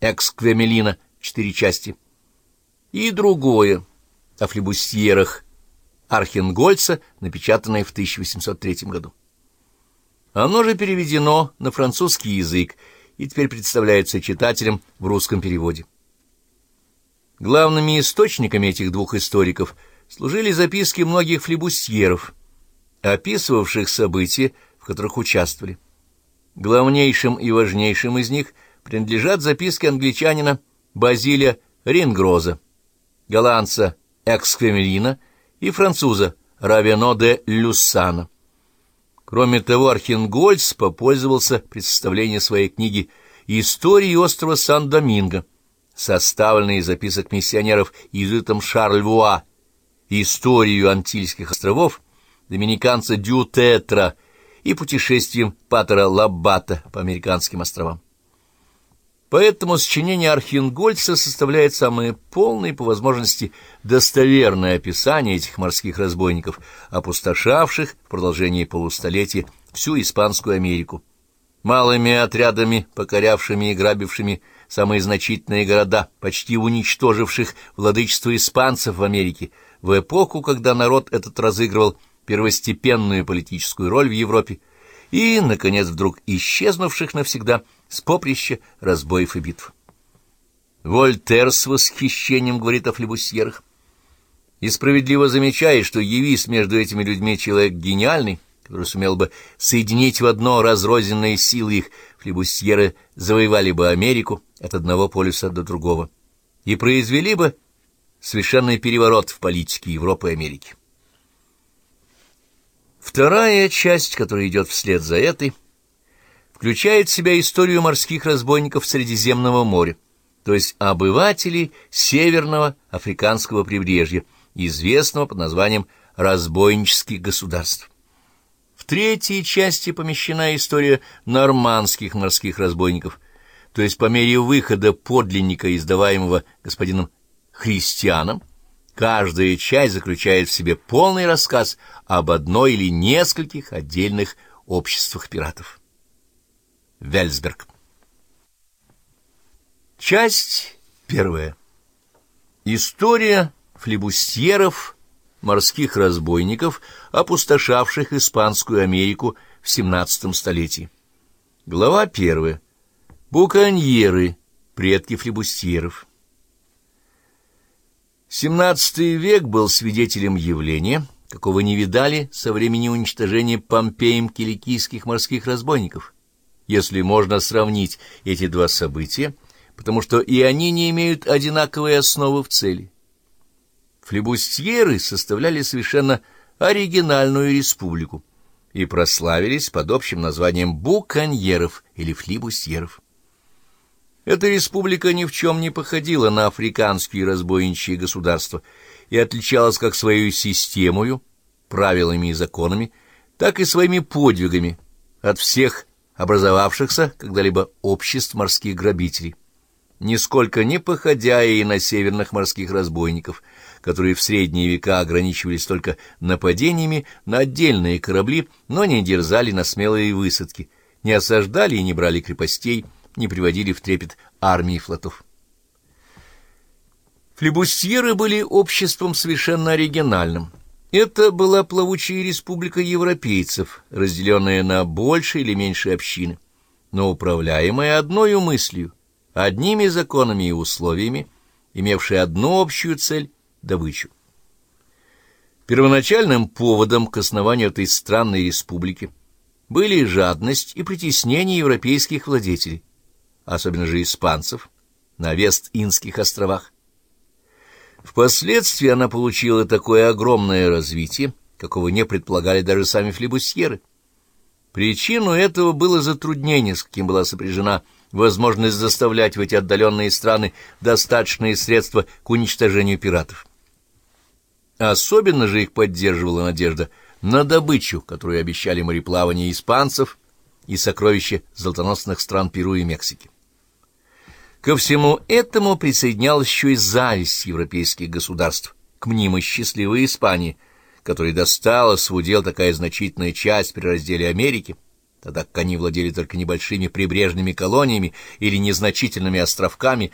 Эксквемелина, четыре части, и другое о флебустьерах Архенгольца, напечатанное в 1803 году. Оно же переведено на французский язык и теперь представляется читателям в русском переводе. Главными источниками этих двух историков служили записки многих флебустьеров, описывавших события, в которых участвовали. Главнейшим и важнейшим из них принадлежат записки англичанина Базиля Рингроза, голландца Эксквемелина и француза Равено де Люссана. Кроме того, Архенгольц попользовался при составлении своей книги «Истории острова Сан-Доминго», составленной из записок миссионеров иезуитом Шарль Вуа, историю Антильских островов, доминиканца Дю Тетра и путешествием Патера Лаббата по американским островам. Поэтому сочинение Архенгольца составляет самое полное и, по возможности, достоверное описание этих морских разбойников, опустошавших в продолжении полустолетия всю Испанскую Америку, малыми отрядами, покорявшими и грабившими самые значительные города, почти уничтоживших владычество испанцев в Америке, в эпоху, когда народ этот разыгрывал первостепенную политическую роль в Европе, и, наконец, вдруг исчезнувших навсегда с поприща разбоев и битв. Вольтер с восхищением говорит о флебусьерах и справедливо замечает, что явись между этими людьми человек гениальный, который сумел бы соединить в одно разрозненные силы их, флебусьеры завоевали бы Америку от одного полюса до другого и произвели бы совершенный переворот в политике Европы и Америки. Вторая часть, которая идет вслед за этой, включает в себя историю морских разбойников Средиземного моря, то есть обывателей северного африканского прибрежья, известного под названием «разбойнических государств». В третьей части помещена история нормандских морских разбойников, то есть по мере выхода подлинника, издаваемого господином Христианом, Каждая часть заключает в себе полный рассказ об одной или нескольких отдельных обществах пиратов. Вельсберг. Часть первая. История флебустьеров, морских разбойников, опустошавших Испанскую Америку в XVII столетии. Глава первая. Буконьеры, предки флебустьеров. XVII век был свидетелем явления, какого не видали со времени уничтожения Помпеем киликийских морских разбойников, если можно сравнить эти два события, потому что и они не имеют одинаковой основы в цели. Флебустьеры составляли совершенно оригинальную республику и прославились под общим названием буконьеров или флибустьеров. Эта республика ни в чем не походила на африканские разбойничьи государства и отличалась как своей системою, правилами и законами, так и своими подвигами от всех образовавшихся когда-либо обществ морских грабителей, нисколько не походя и на северных морских разбойников, которые в средние века ограничивались только нападениями на отдельные корабли, но не дерзали на смелые высадки, не осаждали и не брали крепостей, не приводили в трепет армии флотов. Флебустьеры были обществом совершенно оригинальным. Это была плавучая республика европейцев, разделенная на большие или меньшие общины, но управляемая одной мыслью, одними законами и условиями, имевшая одну общую цель — добычу. Первоначальным поводом к основанию этой странной республики были жадность и притеснение европейских владетелей, особенно же испанцев, на Вест-Индских островах. Впоследствии она получила такое огромное развитие, какого не предполагали даже сами флебусьеры. Причину этого было затруднение, с каким была сопряжена возможность заставлять в эти отдаленные страны достаточные средства к уничтожению пиратов. Особенно же их поддерживала надежда на добычу, которую обещали мореплавание испанцев и сокровища золотоносных стран Перу и Мексики. Ко всему этому присоединялась еще и зависть европейских государств к мнимой счастливой Испании, которой досталась в удел такая значительная часть при разделе Америки, тогда как они владели только небольшими прибрежными колониями или незначительными островками,